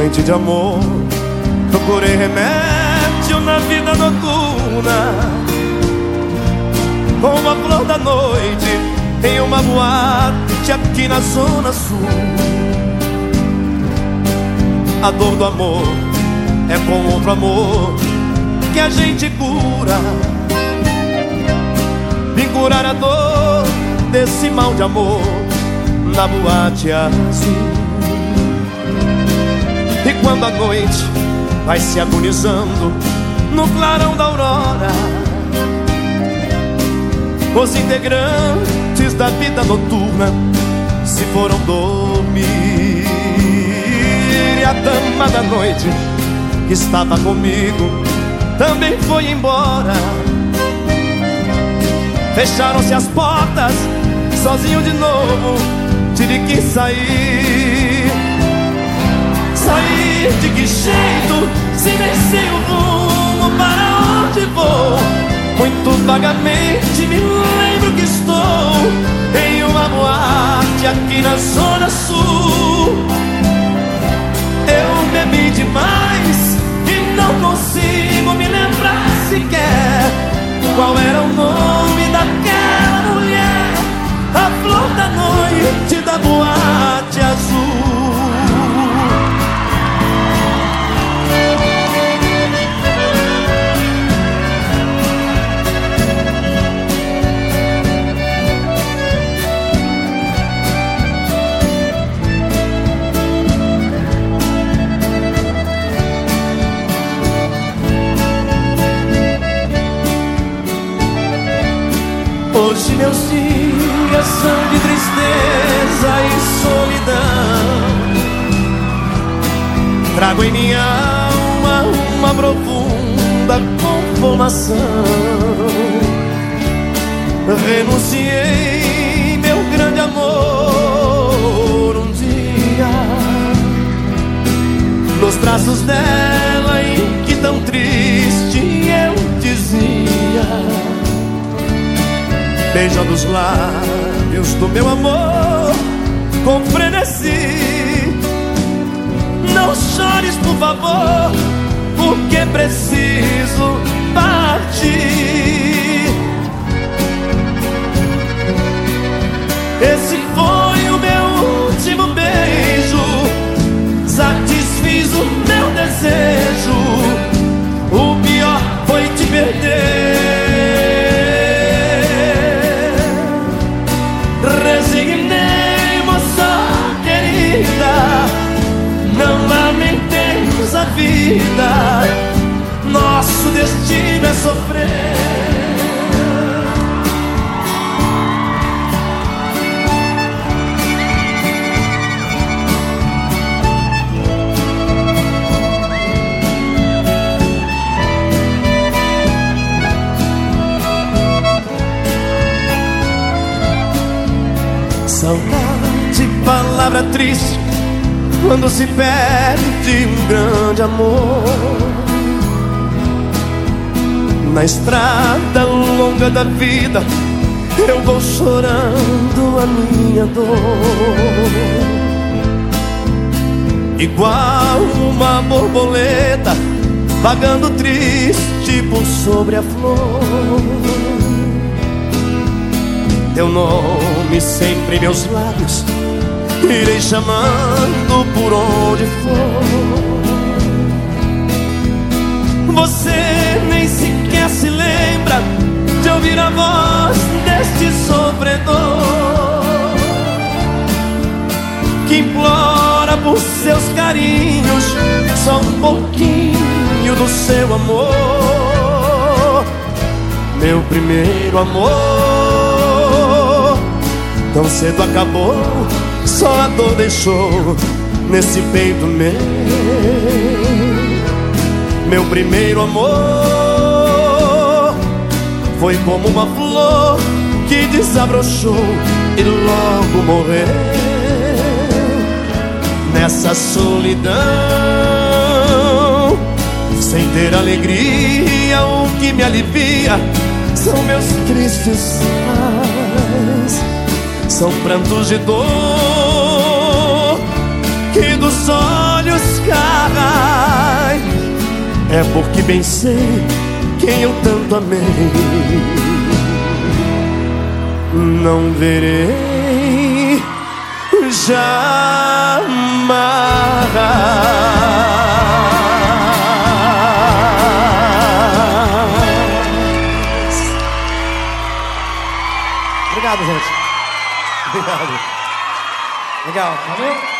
doente de amor. Procurei remédio na vida noturna. Com uma flor da noite em uma boate aqui na zona sul. A dor do amor é com outro amor que a gente cura. Vim curar a dor desse mal de amor na boate azul. Quando a noite vai se agonizando no clarão da aurora, os integrantes da vida noturna se foram dormir. E a dama da noite que estava comigo também foi embora. Fecharam-se as portas, sozinho de novo, tive que sair. Sair de que jeito, se sei o rumo para onde vou. Muito vagamente me lembro que estou em uma boate aqui na Zona Sul. Eu bebi demais e não consigo me lembrar sequer qual era o nome Meus dias são de tristeza e solidão. Trago em minha alma uma profunda conformação. Renunciei meu grande amor um dia nos braços dela beijando os lábios do meu amor com frenesi. Não chores, por favor, porque preciso partir. Esse foi Saudade, palavra triste quando se perde um grande amor. Na estrada longa da vida, eu vou chorando a minha dor. Igual uma borboleta vagando triste por sobre a flor. Teu nome sempre em meus lábios Irei chamando por onde for. Você nem sequer se lembra De ouvir a voz deste sofredor Que implora por seus carinhos Só um pouquinho do seu amor. Meu primeiro amor Tão cedo acabou, só a dor deixou nesse peito meu. Meu primeiro amor foi como uma flor que desabrochou e logo morreu. Nessa solidão, sem ter alegria, o que me alivia são meus tristes pais. São prantos de dor que dos olhos caem É porque bem sei quem eu tanto amei. Não verei jamais. Obrigado, gente. Obrigado.